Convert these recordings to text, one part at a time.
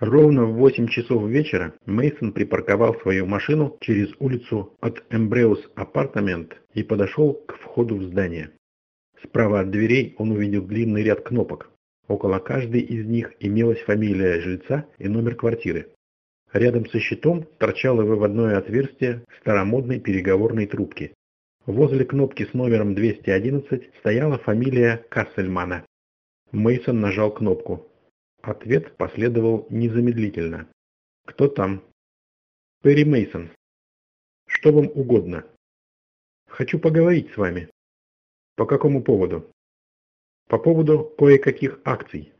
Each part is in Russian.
Ровно в 8 часов вечера Мейсон припарковал свою машину через улицу от Эмбреус Апартамент и подошел к входу в здание. Справа от дверей он увидел длинный ряд кнопок. Около каждой из них имелась фамилия жильца и номер квартиры. Рядом со щитом торчало выводное отверстие старомодной переговорной трубки. Возле кнопки с номером 211 стояла фамилия Кассельмана. Мейсон нажал кнопку. Ответ последовал незамедлительно. «Кто там?» «Перри Мейсон. Что вам угодно?» «Хочу поговорить с вами». «По какому поводу?» «По поводу кое-каких акций».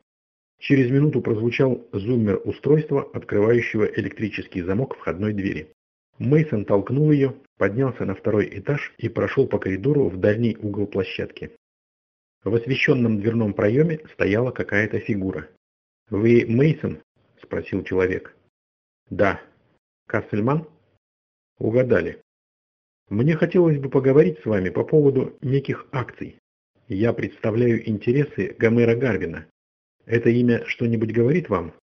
Через минуту прозвучал зуммер устройства, открывающего электрический замок входной двери. Мейсон толкнул ее, поднялся на второй этаж и прошел по коридору в дальний угол площадки. В освещенном дверном проеме стояла какая-то фигура. «Вы Мейсон? спросил человек. «Да». «Кассельман?» «Угадали. Мне хотелось бы поговорить с вами по поводу неких акций. Я представляю интересы Гомера Гарвина. Это имя что-нибудь говорит вам?»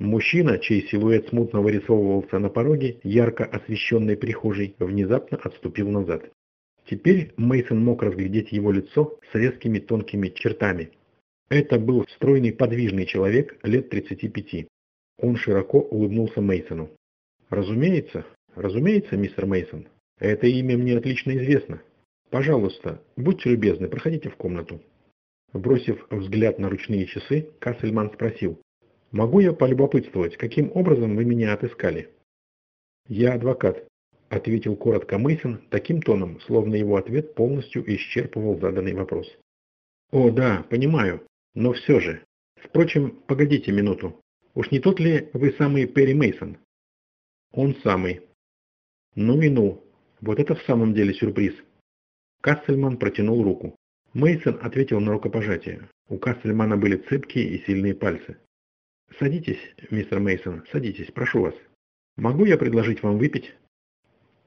Мужчина, чей силуэт смутно вырисовывался на пороге ярко освещенной прихожей, внезапно отступил назад. Теперь Мейсон мог разглядеть его лицо с резкими тонкими чертами, это был стройный подвижный человек лет 35. Он широко улыбнулся Мейсону. Разумеется, разумеется, мистер Мейсон. Это имя мне отлично известно. Пожалуйста, будьте любезны, проходите в комнату. Бросив взгляд на ручные часы, Кассельман спросил. «Могу я полюбопытствовать, каким образом вы меня отыскали?» «Я адвокат», — ответил коротко Мейсон таким тоном, словно его ответ полностью исчерпывал заданный вопрос. «О, да, понимаю. Но все же. Впрочем, погодите минуту. Уж не тот ли вы самый Перри Мейсон? Он самый. Ну и ну. Вот это в самом деле сюрприз. Кассельман протянул руку. Мейсон ответил на рукопожатие. У Кассельмана были цепкие и сильные пальцы. «Садитесь, мистер Мейсон, садитесь, прошу вас. Могу я предложить вам выпить?»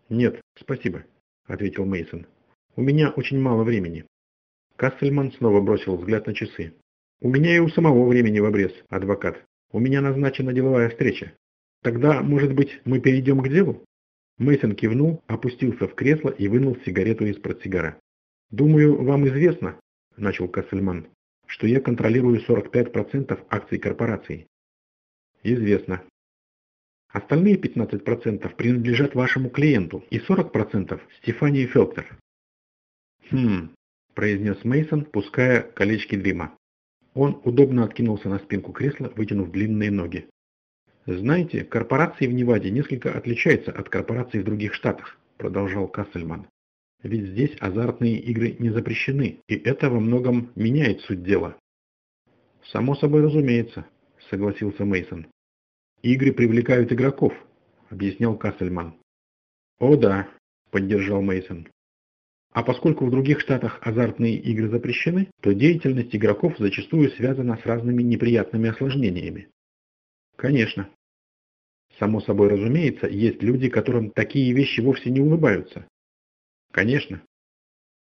«Нет, спасибо», — ответил Мейсон. «У меня очень мало времени». Кассельман снова бросил взгляд на часы. У меня и у самого времени в обрез, адвокат. У меня назначена деловая встреча. Тогда, может быть, мы перейдем к делу? Мейсон кивнул, опустился в кресло и вынул сигарету из портсигара. «Думаю, вам известно, — начал Кассельман, — что я контролирую 45% акций корпорации». «Известно». «Остальные 15% принадлежат вашему клиенту и 40% Стефании Фелктер». «Хм», — произнес Мейсон, пуская колечки дыма. Он удобно откинулся на спинку кресла, вытянув длинные ноги. «Знаете, корпорации в Неваде несколько отличаются от корпораций в других штатах», продолжал Кассельман. «Ведь здесь азартные игры не запрещены, и это во многом меняет суть дела». «Само собой разумеется», согласился Мейсон. «Игры привлекают игроков», объяснял Кассельман. «О да», поддержал Мейсон. А поскольку в других штатах азартные игры запрещены, то деятельность игроков зачастую связана с разными неприятными осложнениями. Конечно. Само собой разумеется, есть люди, которым такие вещи вовсе не улыбаются. Конечно.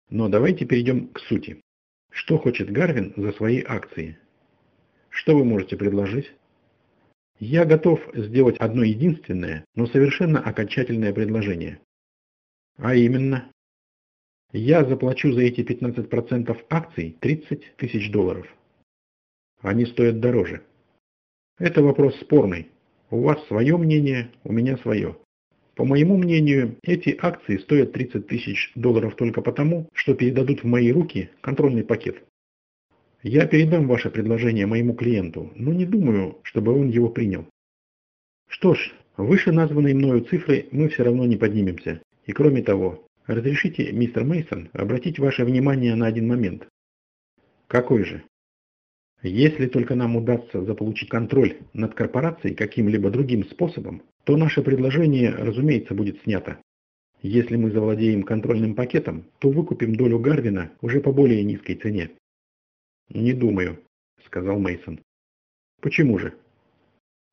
Но давайте перейдем к сути. Что хочет Гарвин за свои акции? Что вы можете предложить? Я готов сделать одно единственное, но совершенно окончательное предложение. А именно, я заплачу за эти 15% акций 30 тысяч долларов. Они стоят дороже. Это вопрос спорный. У вас свое мнение, у меня свое. По моему мнению, эти акции стоят 30 тысяч долларов только потому, что передадут в мои руки контрольный пакет. Я передам ваше предложение моему клиенту, но не думаю, чтобы он его принял. Что ж, выше названной мною цифры мы все равно не поднимемся. И кроме того, Разрешите, мистер Мейсон, обратить ваше внимание на один момент. Какой же? Если только нам удастся заполучить контроль над корпорацией каким-либо другим способом, то наше предложение, разумеется, будет снято. Если мы завладеем контрольным пакетом, то выкупим долю Гарвина уже по более низкой цене. Не думаю, сказал Мейсон. Почему же?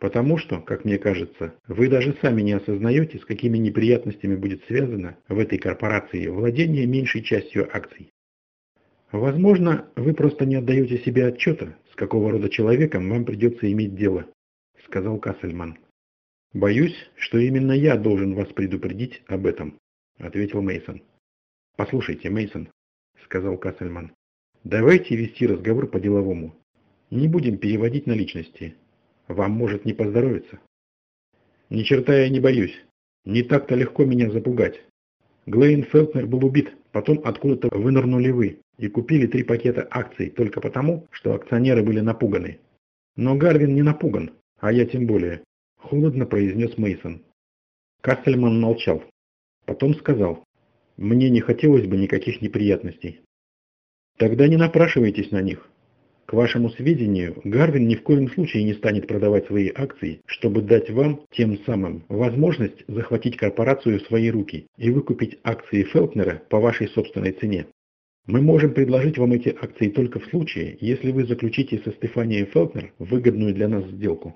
Потому что, как мне кажется, вы даже сами не осознаете, с какими неприятностями будет связано в этой корпорации владение меньшей частью акций. Возможно, вы просто не отдаете себе отчета, с какого рода человеком вам придется иметь дело. сказал Кассельман. «Боюсь, что именно я должен вас предупредить об этом», — ответил Мейсон. «Послушайте, Мейсон, сказал Кассельман, — «давайте вести разговор по-деловому. Не будем переводить на личности. Вам может не поздоровиться». «Ни черта я не боюсь. Не так-то легко меня запугать. Глейн Фелтнер был убит, потом откуда-то вынырнули вы и купили три пакета акций только потому, что акционеры были напуганы. Но Гарвин не напуган, а я тем более. Холодно произнес Мейсон. Кассельман молчал. Потом сказал, мне не хотелось бы никаких неприятностей. Тогда не напрашивайтесь на них. К вашему сведению, Гарвин ни в коем случае не станет продавать свои акции, чтобы дать вам, тем самым, возможность захватить корпорацию в свои руки и выкупить акции Фелтнера по вашей собственной цене. Мы можем предложить вам эти акции только в случае, если вы заключите со Стефанией Фелтнер выгодную для нас сделку.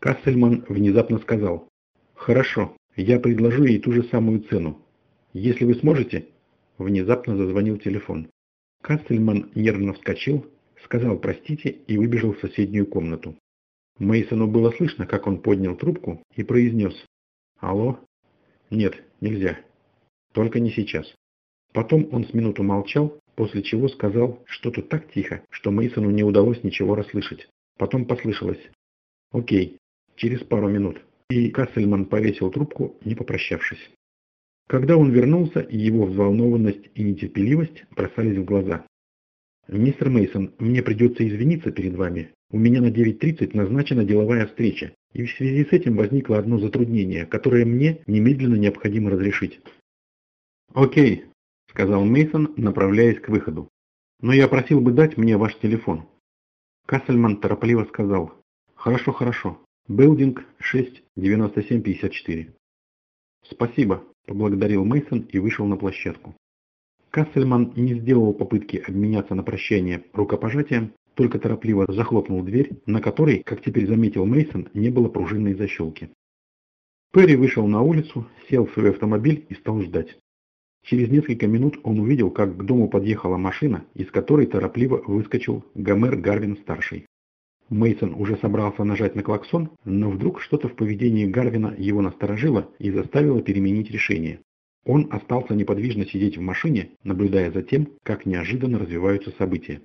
Кассельман внезапно сказал, «Хорошо, я предложу ей ту же самую цену. Если вы сможете...» Внезапно зазвонил телефон. Кассельман нервно вскочил, сказал «простите» и выбежал в соседнюю комнату. Мейсону было слышно, как он поднял трубку и произнес «Алло?» «Нет, нельзя. Только не сейчас». Потом он с минуту молчал, после чего сказал что-то так тихо, что Мейсону не удалось ничего расслышать. Потом послышалось «Окей, через пару минут, и Кассельман повесил трубку, не попрощавшись. Когда он вернулся, его взволнованность и нетерпеливость бросались в глаза. «Мистер Мейсон, мне придется извиниться перед вами. У меня на 9.30 назначена деловая встреча, и в связи с этим возникло одно затруднение, которое мне немедленно необходимо разрешить». «Окей», — сказал Мейсон, направляясь к выходу. «Но я просил бы дать мне ваш телефон». Кассельман торопливо сказал. «Хорошо, хорошо. Билдинг 69754. Спасибо, поблагодарил Мейсон и вышел на площадку. Кассельман не сделал попытки обменяться на прощание рукопожатием, только торопливо захлопнул дверь, на которой, как теперь заметил Мейсон, не было пружинной защелки. Перри вышел на улицу, сел в свой автомобиль и стал ждать. Через несколько минут он увидел, как к дому подъехала машина, из которой торопливо выскочил Гомер Гарвин-старший. Мейсон уже собрался нажать на клаксон, но вдруг что-то в поведении Гарвина его насторожило и заставило переменить решение. Он остался неподвижно сидеть в машине, наблюдая за тем, как неожиданно развиваются события.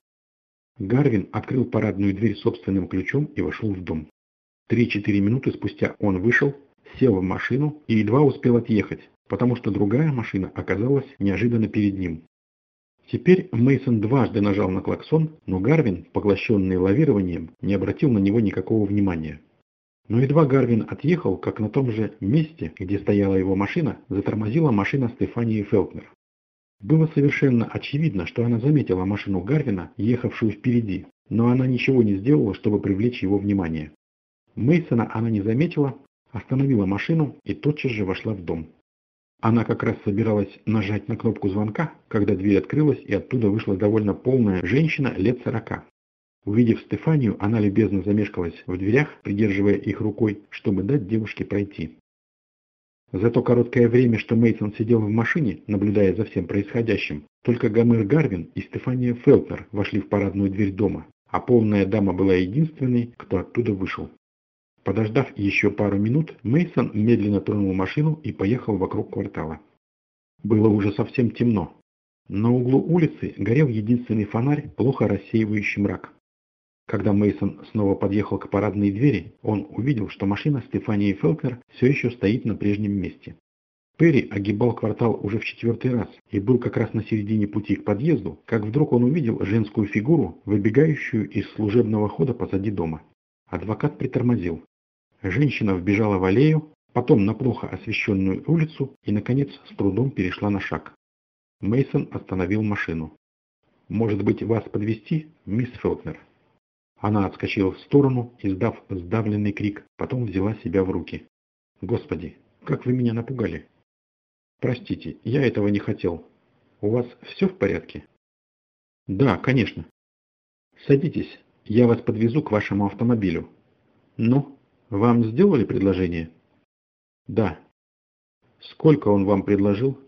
Гарвин открыл парадную дверь собственным ключом и вошел в дом. Три-четыре минуты спустя он вышел, сел в машину и едва успел отъехать, потому что другая машина оказалась неожиданно перед ним. Теперь Мейсон дважды нажал на клаксон, но Гарвин, поглощенный лавированием, не обратил на него никакого внимания. Но едва Гарвин отъехал, как на том же месте, где стояла его машина, затормозила машина Стефании Фелтнер. Было совершенно очевидно, что она заметила машину Гарвина, ехавшую впереди, но она ничего не сделала, чтобы привлечь его внимание. Мейсона она не заметила, остановила машину и тотчас же вошла в дом. Она как раз собиралась нажать на кнопку звонка, когда дверь открылась и оттуда вышла довольно полная женщина лет сорока. Увидев Стефанию, она любезно замешкалась в дверях, придерживая их рукой, чтобы дать девушке пройти. За то короткое время, что Мейсон сидел в машине, наблюдая за всем происходящим, только Гомер Гарвин и Стефания Фелтнер вошли в парадную дверь дома, а полная дама была единственной, кто оттуда вышел. Подождав еще пару минут, Мейсон медленно тронул машину и поехал вокруг квартала. Было уже совсем темно. На углу улицы горел единственный фонарь, плохо рассеивающий мрак. Когда Мейсон снова подъехал к парадной двери, он увидел, что машина Стефании Фелкнер все еще стоит на прежнем месте. Перри огибал квартал уже в четвертый раз и был как раз на середине пути к подъезду, как вдруг он увидел женскую фигуру, выбегающую из служебного хода позади дома. Адвокат притормозил. Женщина вбежала в аллею, потом на плохо освещенную улицу и, наконец, с трудом перешла на шаг. Мейсон остановил машину. «Может быть, вас подвести, мисс Фелкнер?» Она отскочила в сторону, издав сдавленный крик, потом взяла себя в руки. «Господи, как вы меня напугали!» «Простите, я этого не хотел. У вас все в порядке?» «Да, конечно». «Садитесь, я вас подвезу к вашему автомобилю». «Ну, вам сделали предложение? Да. Сколько он вам предложил?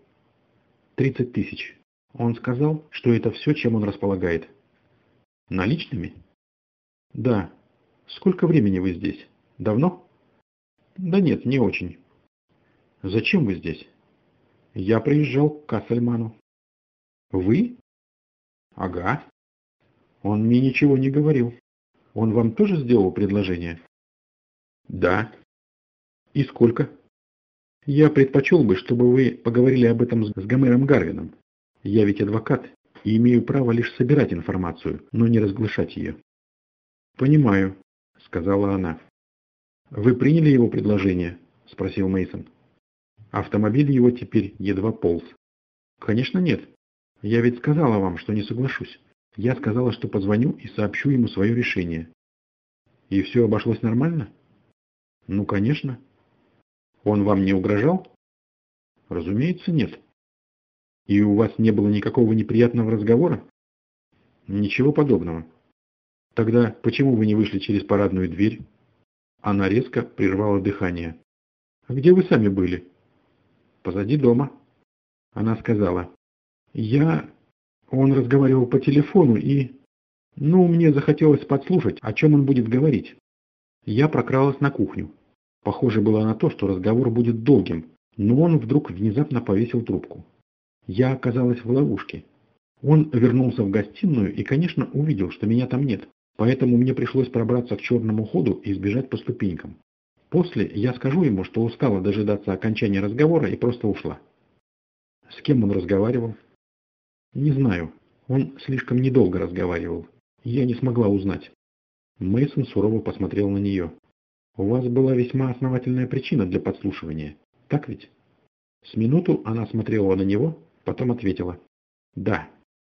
30 тысяч. Он сказал, что это все, чем он располагает. Наличными? Да. Сколько времени вы здесь? Давно? Да нет, не очень. Зачем вы здесь? Я приезжал к Кассельману. Вы? Ага. Он мне ничего не говорил. Он вам тоже сделал предложение? Да. И сколько? Я предпочел бы, чтобы вы поговорили об этом с Гомером Гарвином. Я ведь адвокат и имею право лишь собирать информацию, но не разглашать ее. Понимаю, сказала она. Вы приняли его предложение? спросил Мейсон. Автомобиль его теперь едва полз. Конечно нет. Я ведь сказала вам, что не соглашусь. Я сказала, что позвоню и сообщу ему свое решение. И все обошлось нормально? Ну, конечно. Он вам не угрожал? Разумеется, нет. И у вас не было никакого неприятного разговора? Ничего подобного. Тогда почему вы не вышли через парадную дверь? Она резко прервала дыхание. А где вы сами были? Позади дома. Она сказала. Я... Он разговаривал по телефону и... Ну, мне захотелось подслушать, о чем он будет говорить. Я прокралась на кухню. Похоже было на то, что разговор будет долгим, но он вдруг внезапно повесил трубку. Я оказалась в ловушке. Он вернулся в гостиную и, конечно, увидел, что меня там нет, поэтому мне пришлось пробраться к черному ходу и сбежать по ступенькам. После я скажу ему, что устала дожидаться окончания разговора и просто ушла. С кем он разговаривал? Не знаю. Он слишком недолго разговаривал. Я не смогла узнать. Мейсон сурово посмотрел на нее. У вас была весьма основательная причина для подслушивания, так ведь? С минуту она смотрела на него, Потом ответила. «Да».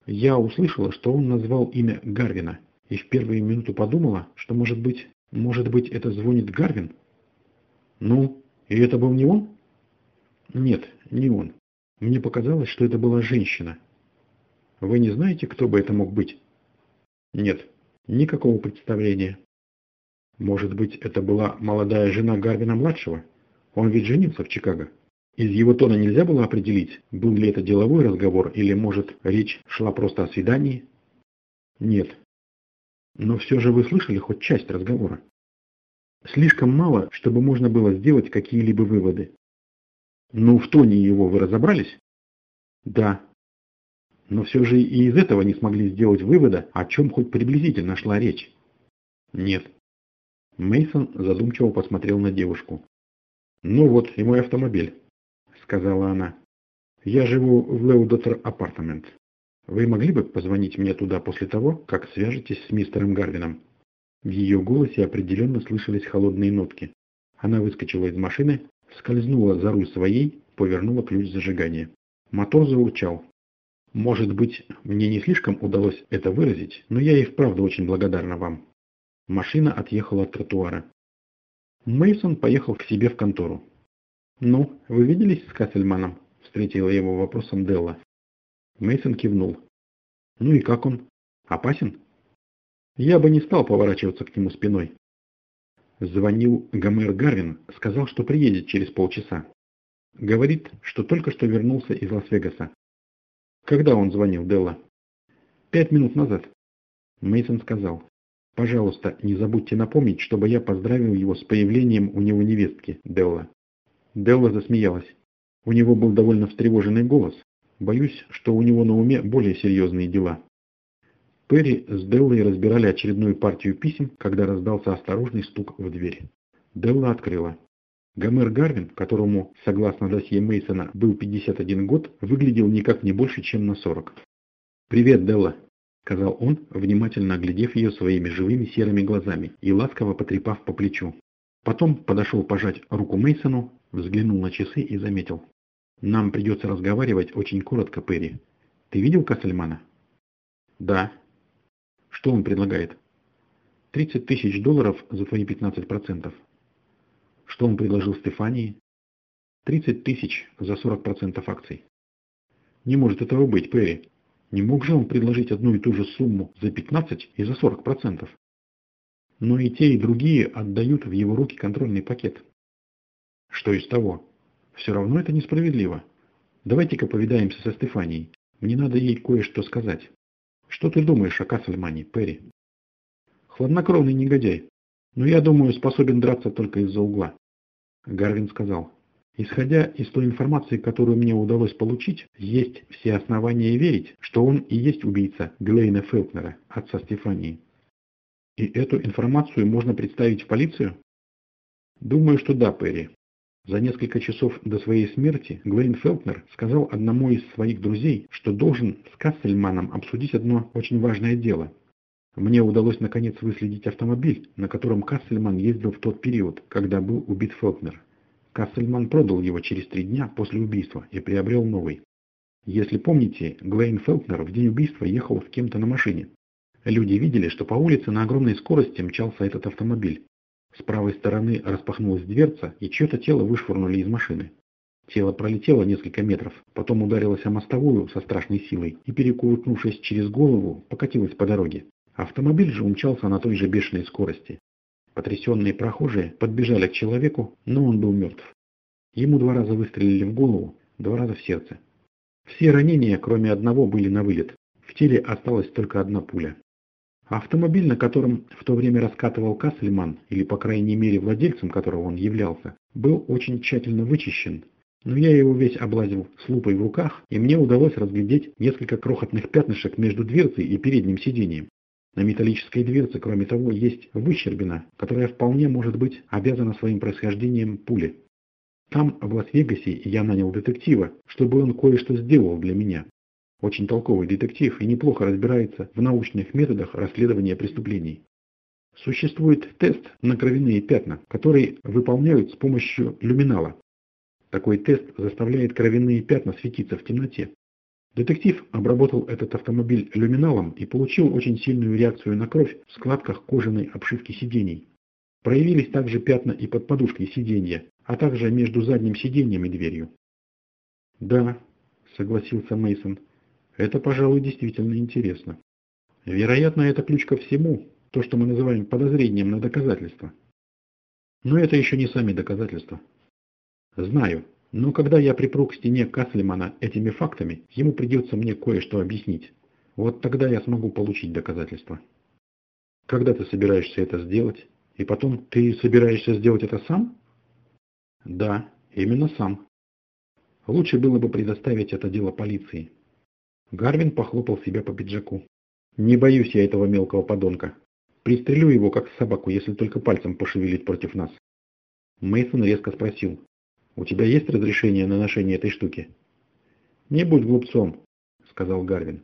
Я услышала, что он назвал имя Гарвина, и в первую минуту подумала, что, может быть, может быть, это звонит Гарвин? Ну, и это был не он? Нет, не он. Мне показалось, что это была женщина. Вы не знаете, кто бы это мог быть? Нет, никакого представления. Может быть, это была молодая жена Гарвина-младшего? Он ведь женился в Чикаго. Из его тона нельзя было определить, был ли это деловой разговор или, может, речь шла просто о свидании? Нет. Но все же вы слышали хоть часть разговора. Слишком мало, чтобы можно было сделать какие-либо выводы. Ну, в тоне его вы разобрались? Да. Но все же и из этого не смогли сделать вывода, о чем хоть приблизительно шла речь. Нет. Мейсон задумчиво посмотрел на девушку. Ну вот и мой автомобиль сказала она. «Я живу в Леудотер апартамент. Вы могли бы позвонить мне туда после того, как свяжетесь с мистером Гарвином?» В ее голосе определенно слышались холодные нотки. Она выскочила из машины, скользнула за руль своей, повернула ключ зажигания. Мотор заурчал. «Может быть, мне не слишком удалось это выразить, но я и вправду очень благодарна вам». Машина отъехала от тротуара. Мейсон поехал к себе в контору. «Ну, вы виделись с Кассельманом?» – встретила его вопросом Делла. Мейсон кивнул. «Ну и как он? Опасен?» «Я бы не стал поворачиваться к нему спиной». Звонил Гомер Гарвин, сказал, что приедет через полчаса. Говорит, что только что вернулся из Лас-Вегаса. Когда он звонил, Делла? Пять минут назад. Мейсон сказал, пожалуйста, не забудьте напомнить, чтобы я поздравил его с появлением у него невестки, Делла. Делла засмеялась. У него был довольно встревоженный голос. Боюсь, что у него на уме более серьезные дела. Перри с Деллой разбирали очередную партию писем, когда раздался осторожный стук в дверь. Делла открыла. Гомер Гарвин, которому, согласно досье Мейсона, был 51 год, выглядел никак не больше, чем на 40. «Привет, Делла», — сказал он, внимательно оглядев ее своими живыми серыми глазами и ласково потрепав по плечу. Потом подошел пожать руку Мейсону, взглянул на часы и заметил. «Нам придется разговаривать очень коротко, Перри. Ты видел Кассельмана?» «Да». «Что он предлагает?» «30 тысяч долларов за твои 15%. «Что он предложил Стефании?» «30 тысяч за 40% акций». «Не может этого быть, Перри. Не мог же он предложить одну и ту же сумму за 15 и за 40%? но и те, и другие отдают в его руки контрольный пакет. Что из того? Все равно это несправедливо. Давайте-ка повидаемся со Стефанией. Мне надо ей кое-что сказать. Что ты думаешь о Кассельмане, Перри? Хладнокровный негодяй. Но я думаю, способен драться только из-за угла. Гарвин сказал, исходя из той информации, которую мне удалось получить, есть все основания верить, что он и есть убийца Глейна Фелкнера, отца Стефании. И эту информацию можно представить в полицию? Думаю, что да, Перри. За несколько часов до своей смерти Глейн Фелкнер сказал одному из своих друзей, что должен с Кассельманом обсудить одно очень важное дело. Мне удалось наконец выследить автомобиль, на котором Кассельман ездил в тот период, когда был убит Фелкнер. Кассельман продал его через три дня после убийства и приобрел новый. Если помните, Глейн Фелкнер в день убийства ехал с кем-то на машине. Люди видели, что по улице на огромной скорости мчался этот автомобиль. С правой стороны распахнулась дверца, и чье-то тело вышвырнули из машины. Тело пролетело несколько метров, потом ударилось о мостовую со страшной силой и, перекувыркнувшись через голову, покатилось по дороге. Автомобиль же умчался на той же бешеной скорости. Потрясенные прохожие подбежали к человеку, но он был мертв. Ему два раза выстрелили в голову, два раза в сердце. Все ранения, кроме одного, были на вылет. В теле осталась только одна пуля. Автомобиль, на котором в то время раскатывал Кассельман, или по крайней мере владельцем которого он являлся, был очень тщательно вычищен. Но я его весь облазил с лупой в руках, и мне удалось разглядеть несколько крохотных пятнышек между дверцей и передним сиденьем. На металлической дверце, кроме того, есть выщербина, которая вполне может быть обязана своим происхождением пули. Там, в Лас-Вегасе, я нанял детектива, чтобы он кое-что сделал для меня. Очень толковый детектив и неплохо разбирается в научных методах расследования преступлений. Существует тест на кровяные пятна, который выполняют с помощью люминала. Такой тест заставляет кровяные пятна светиться в темноте. Детектив обработал этот автомобиль люминалом и получил очень сильную реакцию на кровь в складках кожаной обшивки сидений. Проявились также пятна и под подушкой сиденья, а также между задним сиденьем и дверью. «Да», — согласился Мейсон, это, пожалуй, действительно интересно. Вероятно, это ключ ко всему, то, что мы называем подозрением на доказательства. Но это еще не сами доказательства. Знаю, но когда я припру к стене Каслимана этими фактами, ему придется мне кое-что объяснить. Вот тогда я смогу получить доказательства. Когда ты собираешься это сделать? И потом, ты собираешься сделать это сам? Да, именно сам. Лучше было бы предоставить это дело полиции. Гарвин похлопал себя по пиджаку. «Не боюсь я этого мелкого подонка. Пристрелю его, как собаку, если только пальцем пошевелить против нас». Мейсон резко спросил. «У тебя есть разрешение на ношение этой штуки?» «Не будь глупцом», — сказал Гарвин.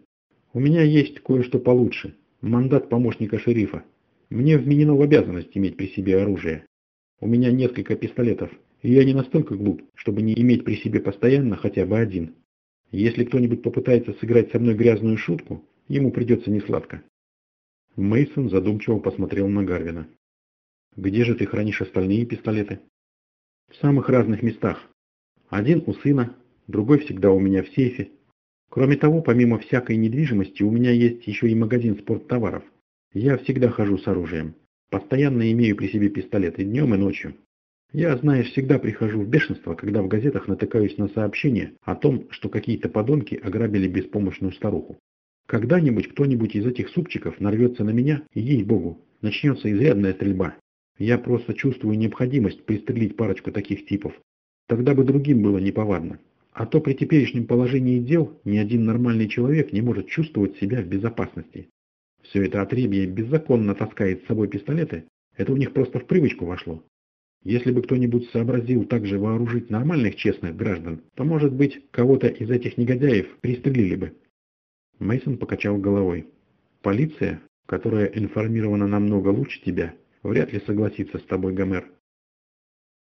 «У меня есть кое-что получше. Мандат помощника шерифа. Мне вменено в обязанность иметь при себе оружие. У меня несколько пистолетов, и я не настолько глуп, чтобы не иметь при себе постоянно хотя бы один. Если кто-нибудь попытается сыграть со мной грязную шутку, ему придется несладко. Мейсон задумчиво посмотрел на Гарвина. «Где же ты хранишь остальные пистолеты?» «В самых разных местах. Один у сына, другой всегда у меня в сейфе. Кроме того, помимо всякой недвижимости, у меня есть еще и магазин спорттоваров. Я всегда хожу с оружием. Постоянно имею при себе пистолеты днем и ночью. Я, знаешь, всегда прихожу в бешенство, когда в газетах натыкаюсь на сообщение о том, что какие-то подонки ограбили беспомощную старуху. Когда-нибудь кто-нибудь из этих супчиков нарвется на меня, и ей-богу, начнется изрядная стрельба. Я просто чувствую необходимость пристрелить парочку таких типов. Тогда бы другим было неповадно. А то при теперешнем положении дел ни один нормальный человек не может чувствовать себя в безопасности. Все это отребье беззаконно таскает с собой пистолеты, это у них просто в привычку вошло. Если бы кто-нибудь сообразил также вооружить нормальных честных граждан, то, может быть, кого-то из этих негодяев пристрелили бы. Мейсон покачал головой. Полиция, которая информирована намного лучше тебя, вряд ли согласится с тобой, Гомер.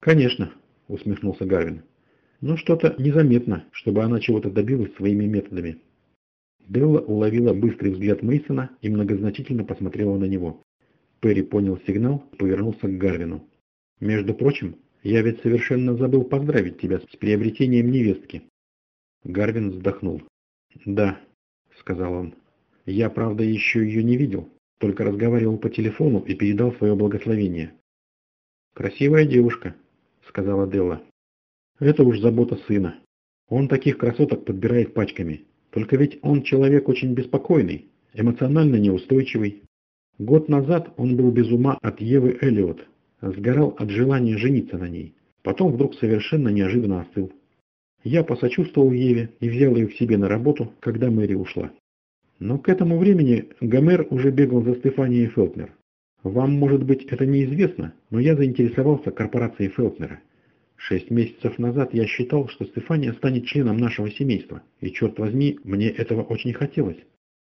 Конечно, усмехнулся Гарвин. Но что-то незаметно, чтобы она чего-то добилась своими методами. Делла уловила быстрый взгляд Мейсона и многозначительно посмотрела на него. Перри понял сигнал и повернулся к Гарвину. Между прочим, я ведь совершенно забыл поздравить тебя с приобретением невестки. Гарвин вздохнул. Да, сказал он. Я, правда, еще ее не видел, только разговаривал по телефону и передал свое благословение. Красивая девушка, сказала Делла. Это уж забота сына. Он таких красоток подбирает пачками. Только ведь он человек очень беспокойный, эмоционально неустойчивый. Год назад он был без ума от Евы Эллиот, сгорал от желания жениться на ней. Потом вдруг совершенно неожиданно остыл. Я посочувствовал Еве и взял ее к себе на работу, когда Мэри ушла. Но к этому времени Гомер уже бегал за Стефанией Фелтнер. Вам, может быть, это неизвестно, но я заинтересовался корпорацией Фелтнера. Шесть месяцев назад я считал, что Стефания станет членом нашего семейства, и, черт возьми, мне этого очень хотелось.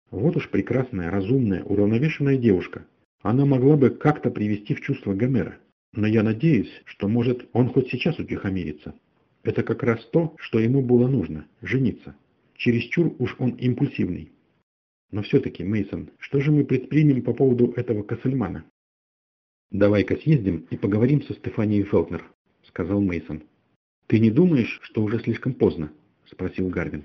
Вот уж прекрасная, разумная, уравновешенная девушка. Она могла бы как-то привести в чувство Гомера. Но я надеюсь, что, может, он хоть сейчас утихомирится. Это как раз то, что ему было нужно – жениться. Чересчур уж он импульсивный. Но все-таки, Мейсон, что же мы предпримем по поводу этого Кассельмана? Давай-ка съездим и поговорим со Стефанией Фелтнер, сказал Мейсон. Ты не думаешь, что уже слишком поздно? спросил Гарвин.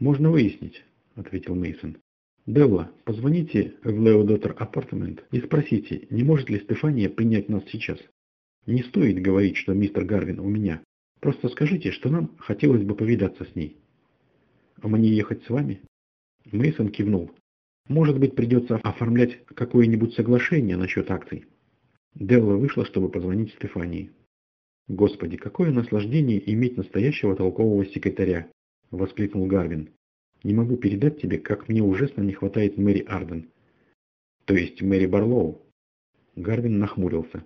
Можно выяснить, ответил Мейсон. Делла, позвоните в Лео Доттер Апартамент и спросите, не может ли Стефания принять нас сейчас. Не стоит говорить, что мистер Гарвин у меня. Просто скажите, что нам хотелось бы повидаться с ней. А мне ехать с вами? Мейсон кивнул. Может быть, придется оформлять какое-нибудь соглашение насчет акций. Делла вышла, чтобы позвонить Стефании. «Господи, какое наслаждение иметь настоящего толкового секретаря!» — воскликнул Гарвин. «Не могу передать тебе, как мне ужасно не хватает Мэри Арден». «То есть Мэри Барлоу?» Гарвин нахмурился.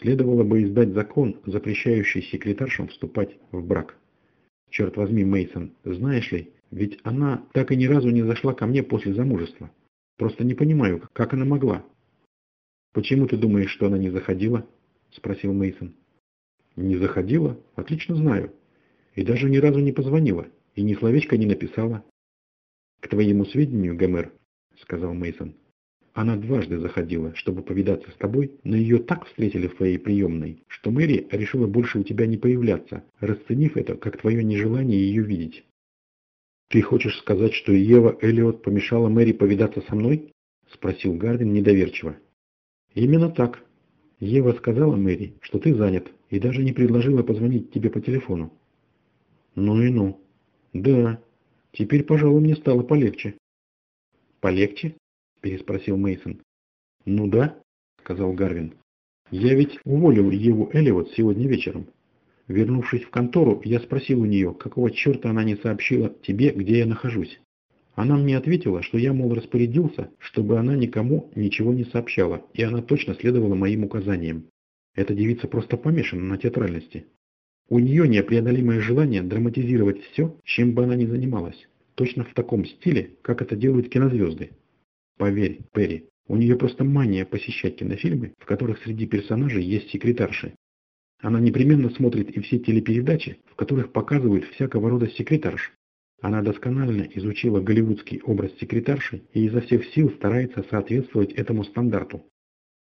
Следовало бы издать закон, запрещающий секретаршам вступать в брак. Черт возьми, Мейсон, знаешь ли, ведь она так и ни разу не зашла ко мне после замужества. Просто не понимаю, как она могла. Почему ты думаешь, что она не заходила? спросил Мейсон. Не заходила? Отлично знаю. И даже ни разу не позвонила, и ни словечко не написала. К твоему сведению, Гомер, сказал Мейсон, она дважды заходила, чтобы повидаться с тобой, но ее так встретили в твоей приемной, что Мэри решила больше у тебя не появляться, расценив это как твое нежелание ее видеть. «Ты хочешь сказать, что Ева Эллиот помешала Мэри повидаться со мной?» – спросил Гардин недоверчиво. «Именно так. Ева сказала Мэри, что ты занят, и даже не предложила позвонить тебе по телефону». «Ну и ну. Да. Теперь, пожалуй, мне стало полегче». «Полегче?» – переспросил Мейсон. «Ну да», – сказал Гарвин. «Я ведь уволил Еву Эллиот сегодня вечером. Вернувшись в контору, я спросил у нее, какого черта она не сообщила тебе, где я нахожусь. Она мне ответила, что я, мол, распорядился, чтобы она никому ничего не сообщала, и она точно следовала моим указаниям. Эта девица просто помешана на театральности. У нее непреодолимое желание драматизировать все, чем бы она ни занималась. Точно в таком стиле, как это делают кинозвезды. Поверь, Перри, у нее просто мания посещать кинофильмы, в которых среди персонажей есть секретарши. Она непременно смотрит и все телепередачи, в которых показывают всякого рода секретарш. Она досконально изучила голливудский образ секретарши и изо всех сил старается соответствовать этому стандарту.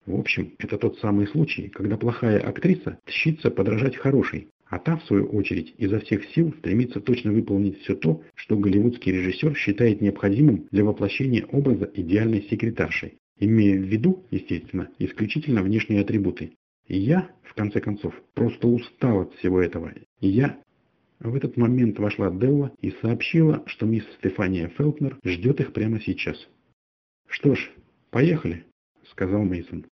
В общем, это тот самый случай, когда плохая актриса тщится подражать хорошей, а та, в свою очередь, изо всех сил стремится точно выполнить все то, что голливудский режиссер считает необходимым для воплощения образа идеальной секретарши, имея в виду, естественно, исключительно внешние атрибуты. И я, в конце концов, просто устал от всего этого. И я... В этот момент вошла Делла и сообщила, что мисс Стефания Фелтнер ждет их прямо сейчас. «Что ж, поехали», — сказал Мейсон.